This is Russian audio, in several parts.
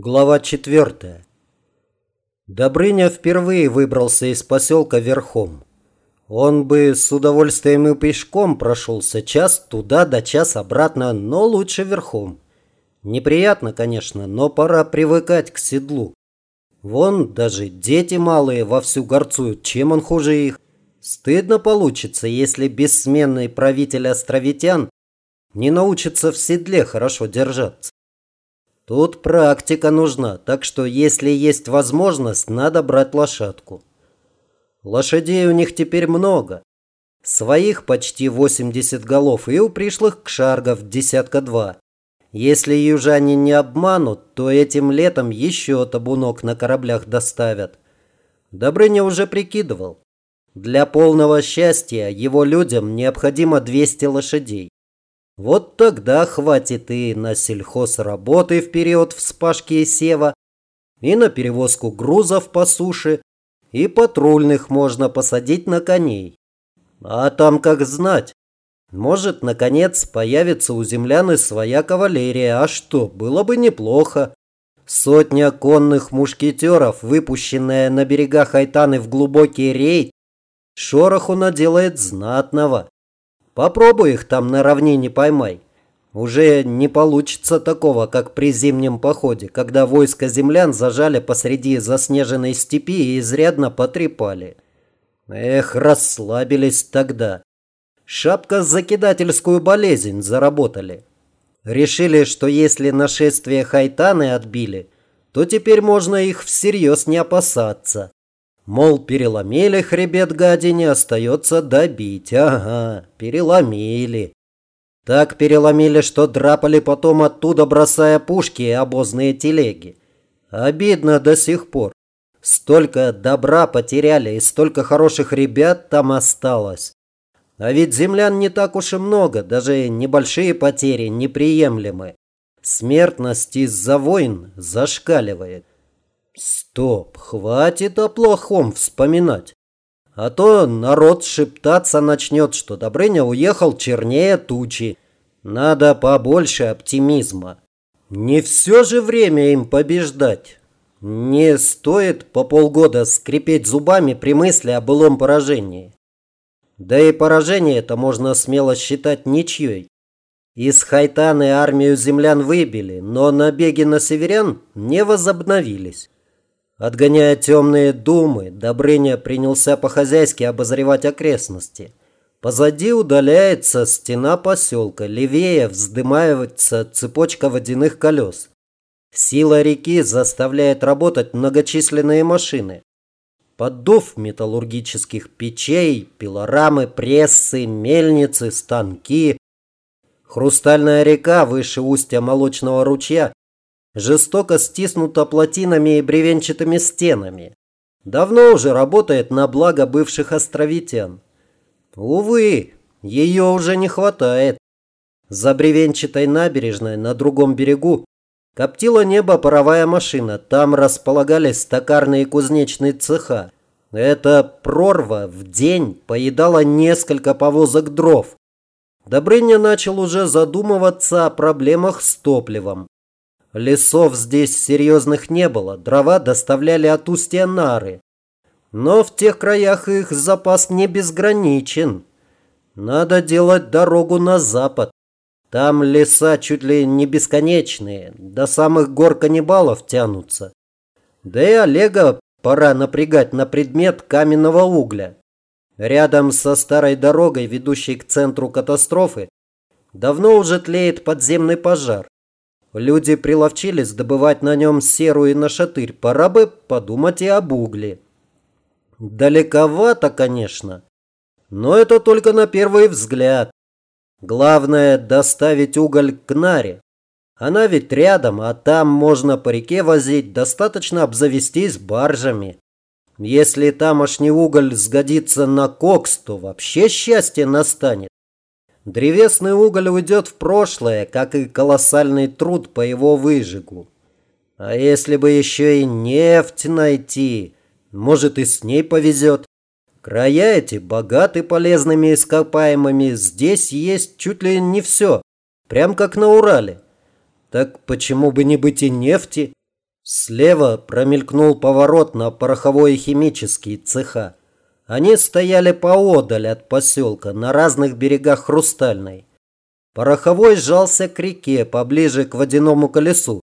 Глава четвертая. Добрыня впервые выбрался из поселка верхом. Он бы с удовольствием и пешком прошелся час туда да час обратно, но лучше верхом. Неприятно, конечно, но пора привыкать к седлу. Вон даже дети малые вовсю горцуют, чем он хуже их. Стыдно получится, если бессменный правитель островитян не научится в седле хорошо держаться. Тут практика нужна, так что если есть возможность, надо брать лошадку. Лошадей у них теперь много. Своих почти 80 голов и у пришлых кшаргов десятка два. Если южане не обманут, то этим летом еще табунок на кораблях доставят. Добрыня уже прикидывал. Для полного счастья его людям необходимо 200 лошадей. Вот тогда хватит и на сельхозработы в период вспашки и сева, и на перевозку грузов по суше, и патрульных можно посадить на коней. А там как знать. Может, наконец, появится у землян и своя кавалерия. А что, было бы неплохо. Сотня конных мушкетеров, выпущенная на берегах Айтаны в глубокий рейд, шороху наделает знатного. Попробуй их там на равнине поймай. Уже не получится такого, как при зимнем походе, когда войско землян зажали посреди заснеженной степи и изрядно потрепали. Эх, расслабились тогда. Шапка закидательскую болезнь заработали. Решили, что если нашествие Хайтаны отбили, то теперь можно их всерьез не опасаться. Мол, переломили хребет гадине, остается добить. Ага, переломили. Так переломили, что драпали потом оттуда, бросая пушки и обозные телеги. Обидно до сих пор. Столько добра потеряли и столько хороших ребят там осталось. А ведь землян не так уж и много, даже небольшие потери неприемлемы. Смертность из-за войн зашкаливает. Стоп, хватит о плохом вспоминать. А то народ шептаться начнет, что Добрыня уехал чернее тучи. Надо побольше оптимизма. Не все же время им побеждать. Не стоит по полгода скрипеть зубами при мысли о былом поражении. Да и поражение это можно смело считать ничьей. Из Хайтаны армию землян выбили, но набеги на северян не возобновились. Отгоняя темные думы, Добрыня принялся по-хозяйски обозревать окрестности. Позади удаляется стена поселка, левее вздымается цепочка водяных колес. Сила реки заставляет работать многочисленные машины. Поддув металлургических печей, пилорамы, прессы, мельницы, станки. Хрустальная река выше устья молочного ручья жестоко стиснута плотинами и бревенчатыми стенами. Давно уже работает на благо бывших островитян. Увы, ее уже не хватает. За бревенчатой набережной на другом берегу коптила небо паровая машина. Там располагались токарные и кузнечные цеха. Эта прорва в день поедала несколько повозок дров. Добрыня начал уже задумываться о проблемах с топливом. Лесов здесь серьезных не было, дрова доставляли от устья нары. Но в тех краях их запас не безграничен. Надо делать дорогу на запад. Там леса чуть ли не бесконечные, до самых гор каннибалов тянутся. Да и Олега пора напрягать на предмет каменного угля. Рядом со старой дорогой, ведущей к центру катастрофы, давно уже тлеет подземный пожар. Люди приловчились добывать на нем серу и нашатырь. Пора бы подумать и об угле. Далековато, конечно. Но это только на первый взгляд. Главное доставить уголь к Наре. Она ведь рядом, а там можно по реке возить, достаточно обзавестись баржами. Если тамошний уголь сгодится на кокс, то вообще счастье настанет. Древесный уголь уйдет в прошлое, как и колоссальный труд по его выжигу. А если бы еще и нефть найти, может и с ней повезет. Края эти богаты полезными ископаемыми, здесь есть чуть ли не все, прям как на Урале. Так почему бы не быть и нефти? Слева промелькнул поворот на пороховой и химический цеха. Они стояли поодаль от поселка, на разных берегах Хрустальной. Пороховой сжался к реке, поближе к водяному колесу.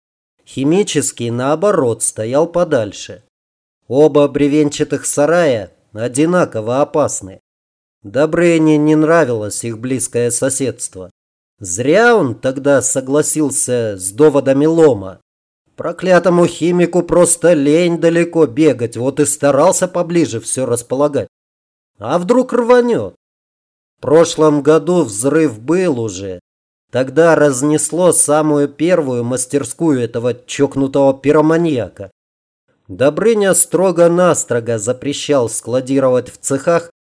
Химический, наоборот, стоял подальше. Оба бревенчатых сарая одинаково опасны. Добрыне не нравилось их близкое соседство. Зря он тогда согласился с доводами Лома. Проклятому химику просто лень далеко бегать, вот и старался поближе все располагать. А вдруг рванет? В прошлом году взрыв был уже. Тогда разнесло самую первую мастерскую этого чокнутого пироманьяка. Добрыня строго-настрого запрещал складировать в цехах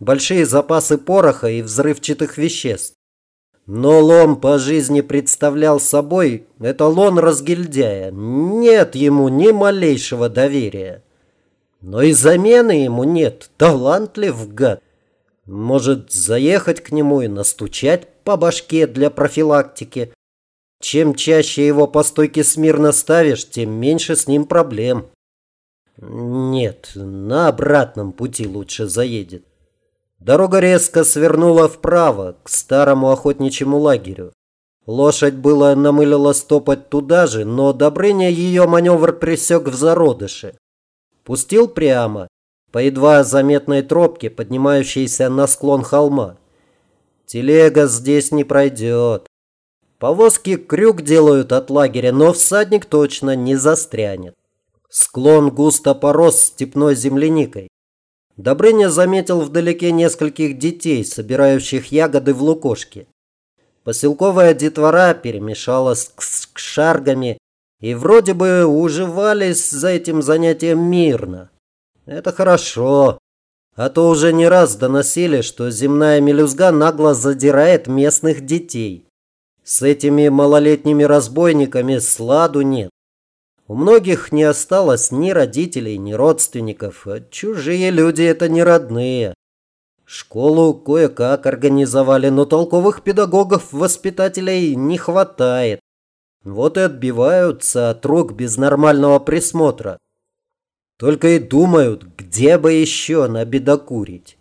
большие запасы пороха и взрывчатых веществ. Но лом по жизни представлял собой эталон разгильдяя. Нет ему ни малейшего доверия. Но и замены ему нет. Талантлив гад. Может заехать к нему и настучать по башке для профилактики. Чем чаще его по стойке смирно ставишь, тем меньше с ним проблем. Нет, на обратном пути лучше заедет. Дорога резко свернула вправо, к старому охотничьему лагерю. Лошадь было намылила стопать туда же, но Добрыня ее маневр пресек в зародыше. Пустил прямо, по едва заметной тропке, поднимающейся на склон холма. Телега здесь не пройдет. Повозки крюк делают от лагеря, но всадник точно не застрянет. Склон густо порос степной земляникой. Добрыня заметил вдалеке нескольких детей, собирающих ягоды в лукошке. Поселковая детвора перемешалась с кшаргами и вроде бы уживались за этим занятием мирно. Это хорошо. А то уже не раз доносили, что земная мелюзга нагло задирает местных детей. С этими малолетними разбойниками сладу нет. У многих не осталось ни родителей, ни родственников. Чужие люди это не родные. Школу кое-как организовали, но толковых педагогов-воспитателей не хватает. Вот и отбиваются от рук без нормального присмотра. Только и думают, где бы еще набедокурить.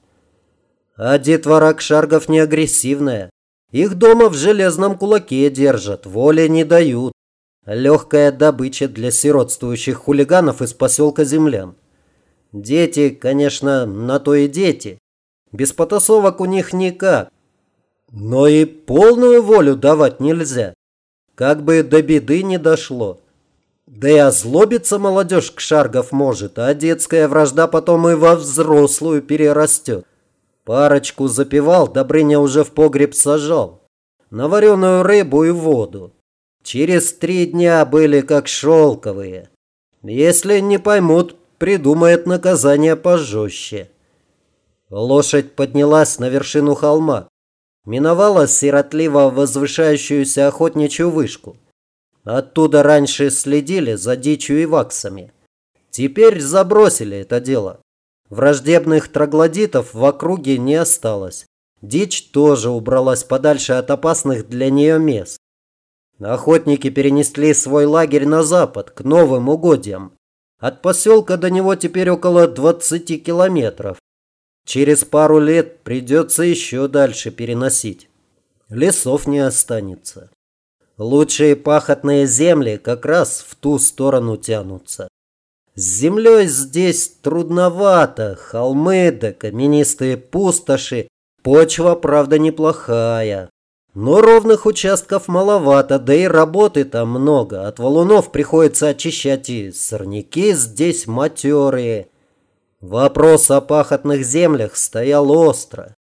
А детвора Кшаргов не агрессивная. Их дома в железном кулаке держат, воли не дают. Легкая добыча для сиротствующих хулиганов из поселка землян. Дети, конечно, на то и дети. Без потасовок у них никак. Но и полную волю давать нельзя. Как бы до беды не дошло. Да и озлобиться молодежь к шаргов может, а детская вражда потом и во взрослую перерастет. Парочку запивал, Добрыня уже в погреб сажал. На вареную рыбу и воду. Через три дня были как шелковые. Если не поймут, придумает наказание пожестче. Лошадь поднялась на вершину холма. Миновала сиротливо возвышающуюся охотничью вышку. Оттуда раньше следили за дичью и ваксами. Теперь забросили это дело. Враждебных троглодитов в округе не осталось. Дичь тоже убралась подальше от опасных для нее мест. Охотники перенесли свой лагерь на запад, к новым угодьям. От поселка до него теперь около 20 километров. Через пару лет придется еще дальше переносить. Лесов не останется. Лучшие пахотные земли как раз в ту сторону тянутся. С землей здесь трудновато, холмы да каменистые пустоши. Почва, правда, неплохая. Но ровных участков маловато, да и работы там много. От валунов приходится очищать и сорняки здесь матерые. Вопрос о пахотных землях стоял остро.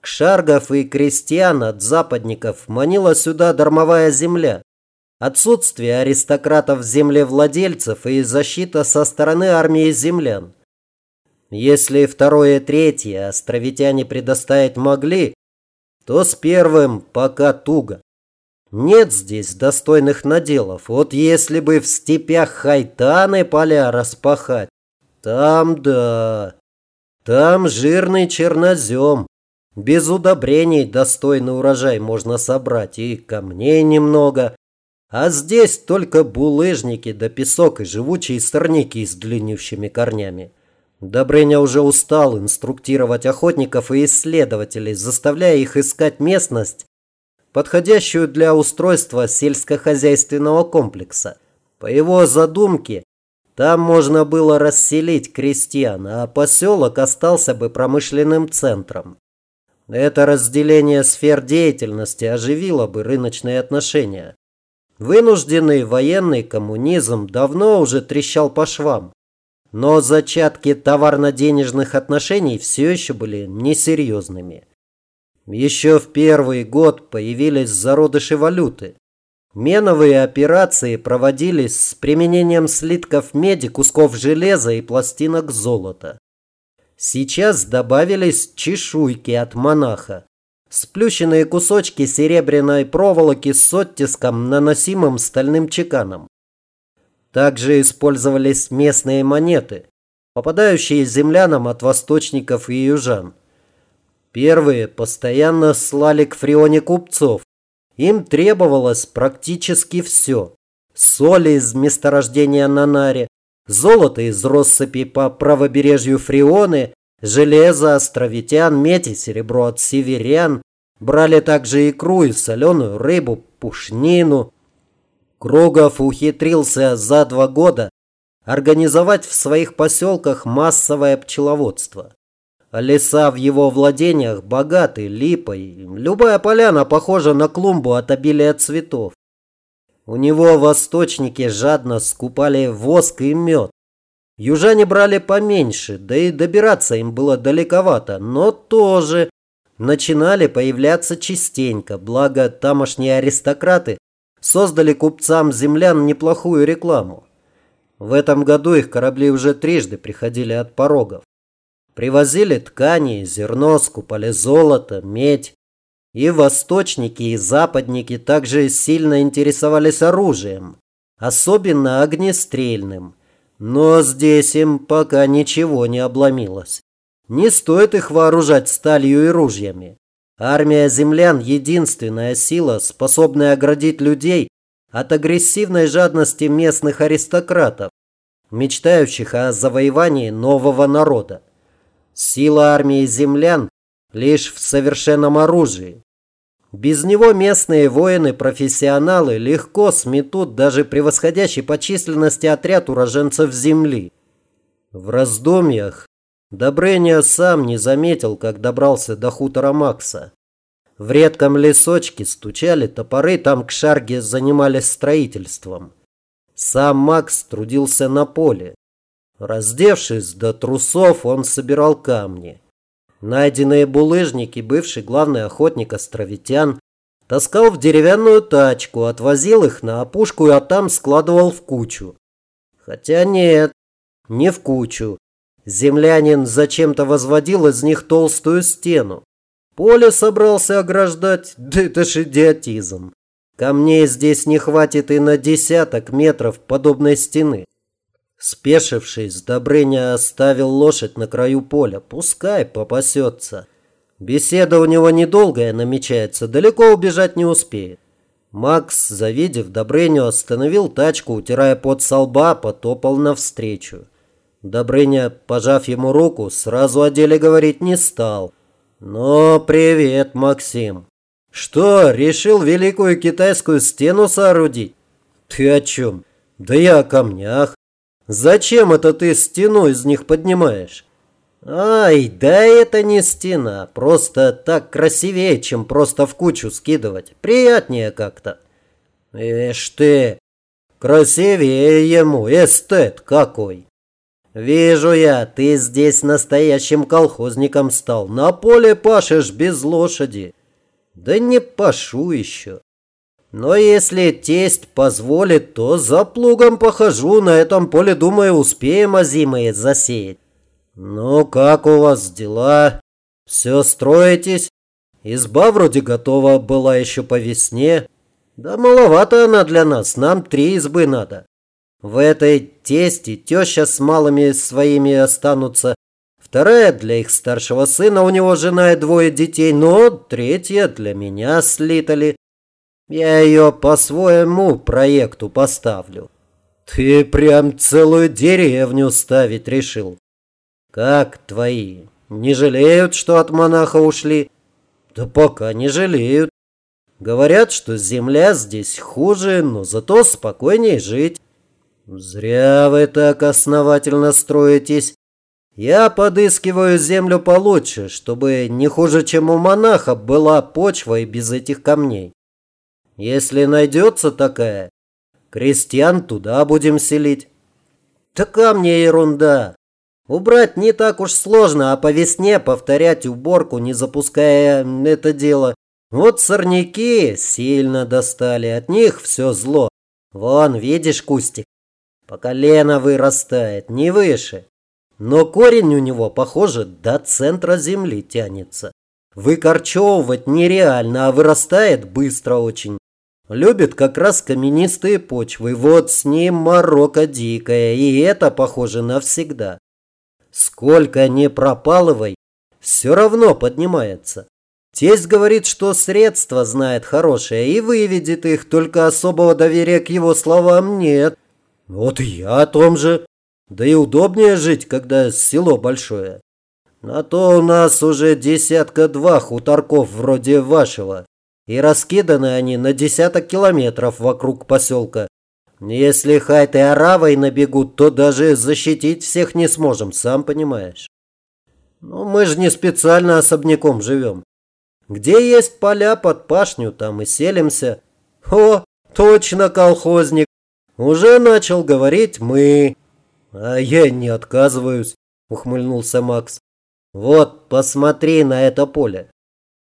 Кшаргов и крестьян от западников манила сюда дармовая земля. Отсутствие аристократов-землевладельцев и защита со стороны армии землян. Если второе и третье островитяне предоставить могли, то с первым пока туго. Нет здесь достойных наделов. Вот если бы в степях хайтаны поля распахать, там да. Там жирный чернозем. Без удобрений достойный урожай можно собрать. И камней немного. А здесь только булыжники да песок и живучие сорняки с длиннющими корнями. Добрыня уже устал инструктировать охотников и исследователей, заставляя их искать местность, подходящую для устройства сельскохозяйственного комплекса. По его задумке, там можно было расселить крестьян, а поселок остался бы промышленным центром. Это разделение сфер деятельности оживило бы рыночные отношения. Вынужденный военный коммунизм давно уже трещал по швам. Но зачатки товарно-денежных отношений все еще были несерьезными. Еще в первый год появились зародыши валюты. Меновые операции проводились с применением слитков меди, кусков железа и пластинок золота. Сейчас добавились чешуйки от монаха. Сплющенные кусочки серебряной проволоки с оттиском, наносимым стальным чеканом. Также использовались местные монеты, попадающие землянам от восточников и южан. Первые постоянно слали к Фрионе купцов. Им требовалось практически все. Соль из месторождения на Наре, золото из россыпи по правобережью Фрионы, железо островитян, медь и серебро от северян. Брали также икру и соленую рыбу, пушнину, Кругов ухитрился за два года организовать в своих поселках массовое пчеловодство. Леса в его владениях богаты липой. Любая поляна похожа на клумбу от обилия цветов. У него восточники жадно скупали воск и мед. Южане брали поменьше, да и добираться им было далековато, но тоже начинали появляться частенько, благо тамошние аристократы создали купцам землян неплохую рекламу. В этом году их корабли уже трижды приходили от порогов. Привозили ткани, зерно, скупали золото, медь. И восточники, и западники также сильно интересовались оружием, особенно огнестрельным. Но здесь им пока ничего не обломилось. Не стоит их вооружать сталью и ружьями. Армия землян – единственная сила, способная оградить людей от агрессивной жадности местных аристократов, мечтающих о завоевании нового народа. Сила армии землян лишь в совершенном оружии. Без него местные воины-профессионалы легко сметут даже превосходящий по численности отряд уроженцев земли. В раздумьях Добрыня сам не заметил, как добрался до хутора Макса. В редком лесочке стучали топоры, там к шарге занимались строительством. Сам Макс трудился на поле. Раздевшись до трусов, он собирал камни. Найденные булыжники бывший главный охотник островитян таскал в деревянную тачку, отвозил их на опушку, а там складывал в кучу. Хотя нет, не в кучу. Землянин зачем-то возводил из них толстую стену. Поле собрался ограждать, да это ж идиотизм. Камней здесь не хватит и на десяток метров подобной стены. Спешившись, Добрыня оставил лошадь на краю поля. Пускай попасется. Беседа у него недолгая намечается, далеко убежать не успеет. Макс, завидев Добрыню, остановил тачку, утирая пот со потопал навстречу. Добрыня, пожав ему руку, сразу о деле говорить не стал. «Ну, привет, Максим. Что, решил великую китайскую стену соорудить?» «Ты о чем?» «Да я о камнях. Зачем это ты стену из них поднимаешь?» «Ай, да это не стена. Просто так красивее, чем просто в кучу скидывать. Приятнее как-то». «Эш ты, красивее ему, эстет какой!» «Вижу я, ты здесь настоящим колхозником стал. На поле пашешь без лошади». «Да не пашу еще. Но если тесть позволит, то за плугом похожу. На этом поле, думаю, успеем озимые засеять». «Ну, как у вас дела? Все строитесь? Изба вроде готова была еще по весне. Да маловато она для нас, нам три избы надо». В этой тесте теща с малыми своими останутся. Вторая для их старшего сына, у него жена и двое детей, но третья для меня с Литали. Я ее по своему проекту поставлю. Ты прям целую деревню ставить решил. Как твои? Не жалеют, что от монаха ушли? Да пока не жалеют. Говорят, что земля здесь хуже, но зато спокойнее жить. Зря вы так основательно строитесь. Я подыскиваю землю получше, чтобы не хуже, чем у монаха, была почва и без этих камней. Если найдется такая, крестьян туда будем селить. Да камни ерунда. Убрать не так уж сложно, а по весне повторять уборку, не запуская это дело. Вот сорняки сильно достали, от них все зло. Вон, видишь кустик? По колено вырастает, не выше. Но корень у него, похоже, до центра земли тянется. Выкорчевывать нереально, а вырастает быстро очень. Любит как раз каменистые почвы. Вот с ним морока дикая, и это, похоже, навсегда. Сколько не пропалывай, все равно поднимается. Тесть говорит, что средства знает хорошее и выведет их, только особого доверия к его словам нет. Вот и я о том же. Да и удобнее жить, когда село большое. На то у нас уже десятка-два хуторков вроде вашего. И раскиданы они на десяток километров вокруг поселка. Если хайты аравой набегут, то даже защитить всех не сможем, сам понимаешь. Ну, мы же не специально особняком живем. Где есть поля под пашню, там и селимся. О, точно колхозник. Уже начал говорить мы. А я не отказываюсь, ухмыльнулся Макс. Вот, посмотри на это поле.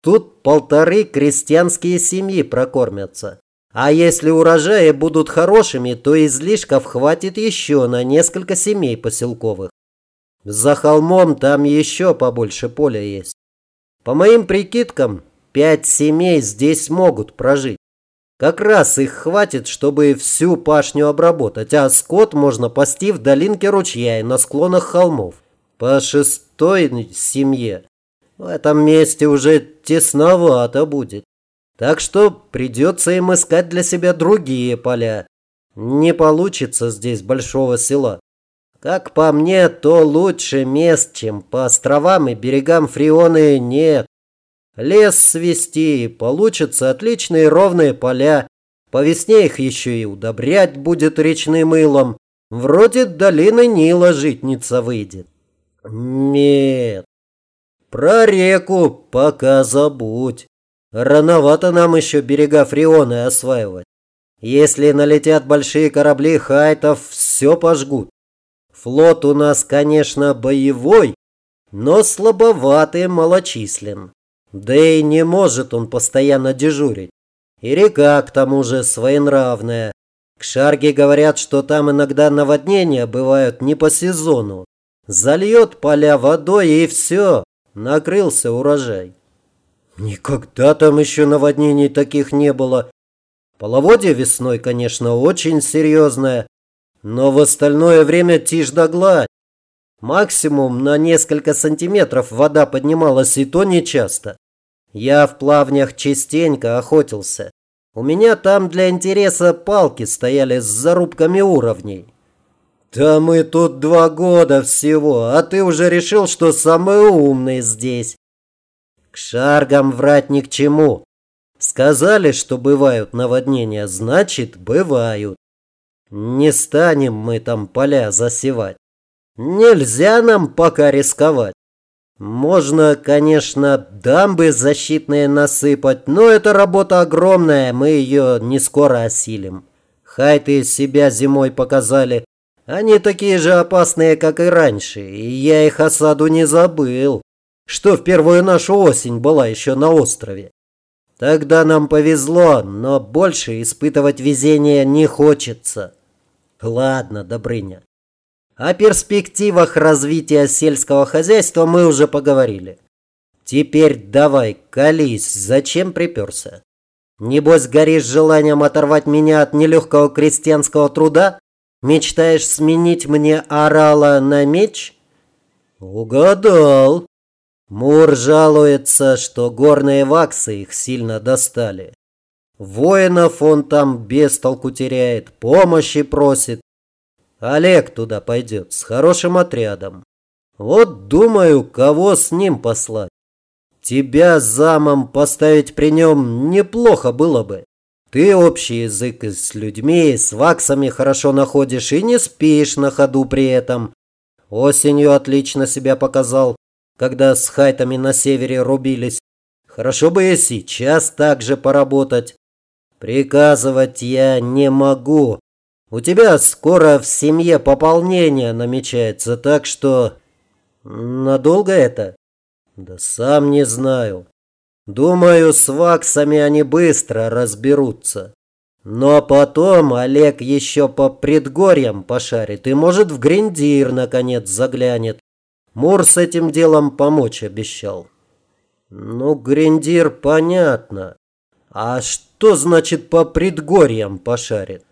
Тут полторы крестьянские семьи прокормятся. А если урожаи будут хорошими, то излишков хватит еще на несколько семей поселковых. За холмом там еще побольше поля есть. По моим прикидкам, пять семей здесь могут прожить. Как раз их хватит, чтобы всю пашню обработать, а скот можно пасти в долинке ручья и на склонах холмов. По шестой семье в этом месте уже тесновато будет. Так что придется им искать для себя другие поля. Не получится здесь большого села. Как по мне, то лучше мест, чем по островам и берегам Фрионы нет. Лес свести, получатся отличные ровные поля. По весне их еще и удобрять будет речным мылом. Вроде долины Нила житница выйдет. Нет, про реку пока забудь. Рановато нам еще берега Фрионы осваивать. Если налетят большие корабли хайтов, все пожгут. Флот у нас, конечно, боевой, но слабоватый малочислен. Да и не может он постоянно дежурить. И река, к тому же, своенравная. К Шарге говорят, что там иногда наводнения бывают не по сезону. Зальет поля водой и все, накрылся урожай. Никогда там еще наводнений таких не было. Половодье весной, конечно, очень серьезное, но в остальное время тишь да гладь. Максимум на несколько сантиметров вода поднималась, и то нечасто. Я в плавнях частенько охотился. У меня там для интереса палки стояли с зарубками уровней. Да мы тут два года всего, а ты уже решил, что самый умный здесь. К шаргам врать ни к чему. Сказали, что бывают наводнения, значит, бывают. Не станем мы там поля засевать. Нельзя нам пока рисковать. Можно, конечно, дамбы защитные насыпать, но эта работа огромная, мы ее не скоро осилим. Хайты себя зимой показали. Они такие же опасные, как и раньше, и я их осаду не забыл что в первую нашу осень была еще на острове. Тогда нам повезло, но больше испытывать везение не хочется. Ладно, Добрыня. О перспективах развития сельского хозяйства мы уже поговорили. Теперь давай, колись, зачем приперся? Небось, горишь желанием оторвать меня от нелегкого крестьянского труда? Мечтаешь сменить мне орала на меч? Угадал. Мур жалуется, что горные ваксы их сильно достали. Воинов он там без толку теряет, помощи просит. Олег туда пойдет с хорошим отрядом. Вот думаю, кого с ним послать. Тебя замом поставить при нем неплохо было бы. Ты общий язык с людьми, с ваксами хорошо находишь и не спишь на ходу при этом. Осенью отлично себя показал, когда с хайтами на севере рубились. Хорошо бы и сейчас так же поработать. Приказывать я не могу. У тебя скоро в семье пополнение намечается, так что... Надолго это? Да сам не знаю. Думаю, с ваксами они быстро разберутся. Но потом Олег еще по предгорьям пошарит и, может, в Гриндир, наконец, заглянет. Мур с этим делом помочь обещал. Ну, Гриндир, понятно. А что значит по предгорьям пошарит?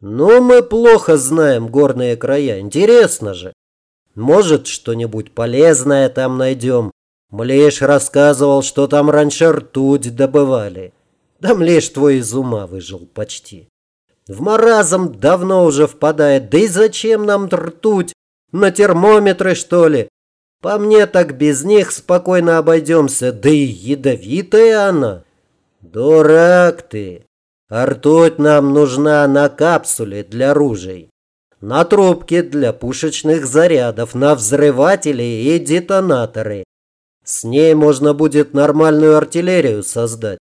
Ну, мы плохо знаем горные края. Интересно же. Может, что-нибудь полезное там найдем. Млеш рассказывал, что там раньше ртуть добывали. Да Млеш твой из ума выжил почти. В маразм давно уже впадает. Да и зачем нам ртуть? На термометры, что ли? По мне так без них спокойно обойдемся. Да и ядовитая она. Дурак ты. Ртуть нам нужна на капсуле для ружей. На трубке для пушечных зарядов, на взрыватели и детонаторы. С ней можно будет нормальную артиллерию создать.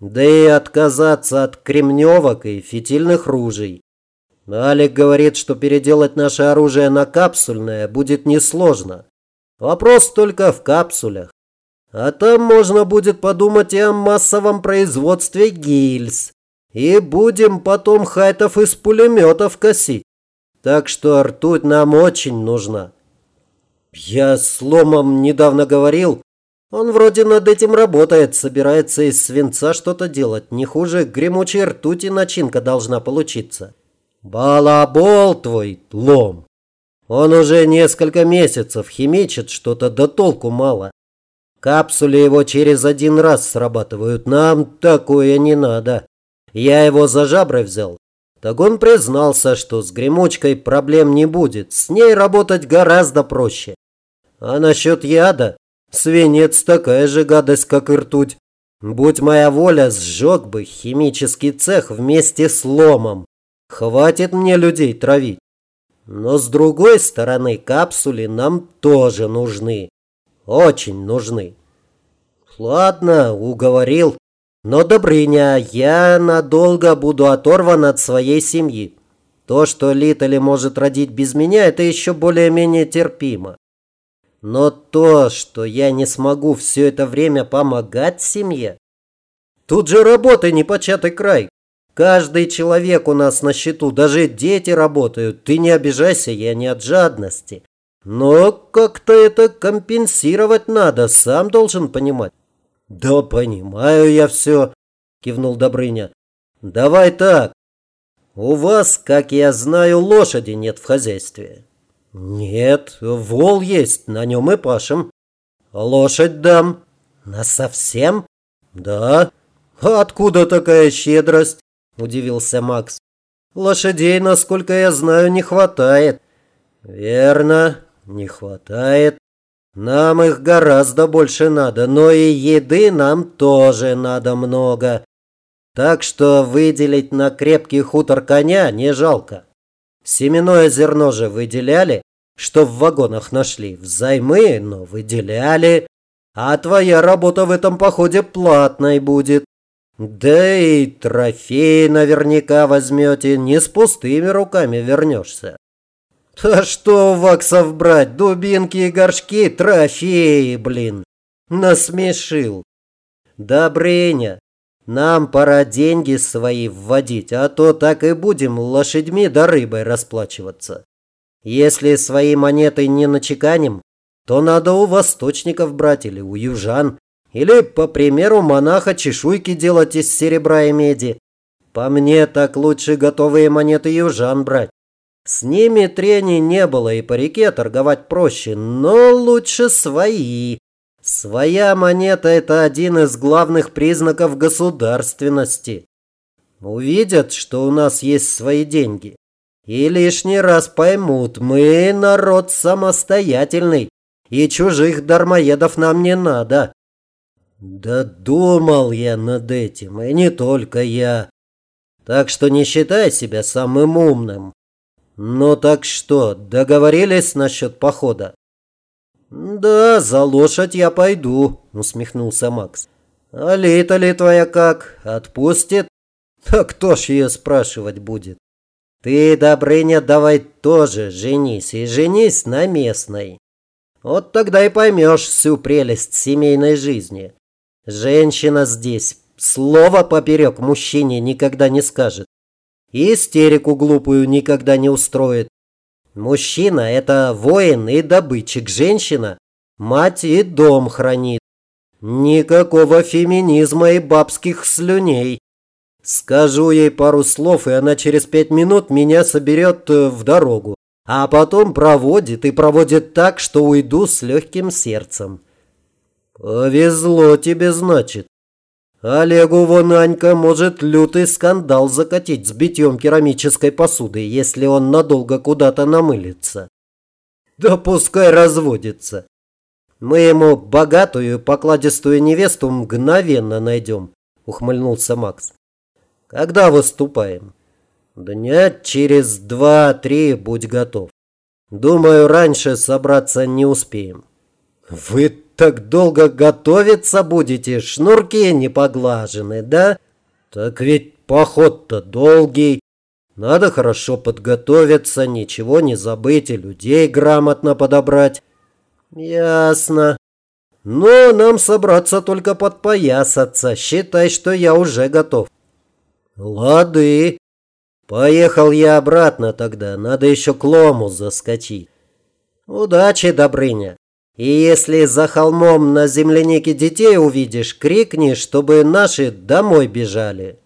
Да и отказаться от кремневок и фитильных ружей. Алик говорит, что переделать наше оружие на капсульное будет несложно. Вопрос только в капсулях. А там можно будет подумать и о массовом производстве гильз. И будем потом хайтов из пулеметов косить. Так что ртуть нам очень нужна. Я с Ломом недавно говорил. Он вроде над этим работает, собирается из свинца что-то делать. Не хуже гремучей ртути начинка должна получиться. Балабол твой, Лом. Он уже несколько месяцев химичит что-то, да толку мало. Капсули его через один раз срабатывают. Нам такое не надо. Я его за жабры взял. Так он признался, что с гремучкой проблем не будет. С ней работать гораздо проще. А насчет яда? Свинец такая же гадость, как и ртуть. Будь моя воля, сжег бы химический цех вместе с ломом. Хватит мне людей травить. Но с другой стороны, капсули нам тоже нужны. Очень нужны. Ладно, уговорил. Но, Добрыня, я надолго буду оторван от своей семьи. То, что Литали может родить без меня, это еще более-менее терпимо. Но то, что я не смогу все это время помогать семье, тут же работы непочатый край. Каждый человек у нас на счету, даже дети работают. Ты не обижайся, я не от жадности. Но как-то это компенсировать надо, сам должен понимать. Да понимаю я все, кивнул Добрыня. Давай так. У вас, как я знаю, лошади нет в хозяйстве. «Нет, вол есть, на нем и пашем». «Лошадь дам». «На совсем?» «Да». «А откуда такая щедрость?» – удивился Макс. «Лошадей, насколько я знаю, не хватает». «Верно, не хватает. Нам их гораздо больше надо, но и еды нам тоже надо много. Так что выделить на крепкий хутор коня не жалко». Семенное зерно же выделяли, что в вагонах нашли. Взаймы, но выделяли. А твоя работа в этом походе платной будет. Да и трофей наверняка возьмете, не с пустыми руками вернешься. А что ваксов брать? Дубинки и горшки, трофеи, блин. Насмешил. Добрыня, нам пора деньги свои вводить, а то так и будем лошадьми да рыбой расплачиваться. Если свои монеты не начеканим, то надо у восточников брать или у южан, или, по примеру монаха, чешуйки делать из серебра и меди. По мне, так лучше готовые монеты южан брать. С ними трений не было, и по реке торговать проще, но лучше свои. Своя монета – это один из главных признаков государственности. Увидят, что у нас есть свои деньги. И лишний раз поймут, мы народ самостоятельный, и чужих дармоедов нам не надо. Да думал я над этим, и не только я. Так что не считай себя самым умным. Ну так что, договорились насчет похода? Да, за лошадь я пойду, усмехнулся Макс. А Лита ли твоя как? Отпустит? А кто ж ее спрашивать будет? Ты, Добрыня, давай тоже женись, и женись на местной. Вот тогда и поймешь всю прелесть семейной жизни. Женщина здесь слова поперек мужчине никогда не скажет. И истерику глупую никогда не устроит. Мужчина – это воин и добытчик. Женщина – мать и дом хранит. Никакого феминизма и бабских слюней. Скажу ей пару слов, и она через пять минут меня соберет э, в дорогу. А потом проводит, и проводит так, что уйду с легким сердцем. Повезло тебе, значит. Олегу вон Анька может лютый скандал закатить с битьем керамической посуды, если он надолго куда-то намылится. Да пускай разводится. Мы ему богатую покладистую невесту мгновенно найдем, ухмыльнулся Макс. Когда выступаем? Дня через два-три будь готов. Думаю, раньше собраться не успеем. Вы так долго готовиться будете, шнурки не поглажены, да? Так ведь поход-то долгий. Надо хорошо подготовиться, ничего не забыть и людей грамотно подобрать. Ясно. Но нам собраться только подпоясаться. Считай, что я уже готов. Лады. Поехал я обратно тогда. Надо еще к лому заскочить. Удачи, Добрыня. И если за холмом на землянике детей увидишь, крикни, чтобы наши домой бежали.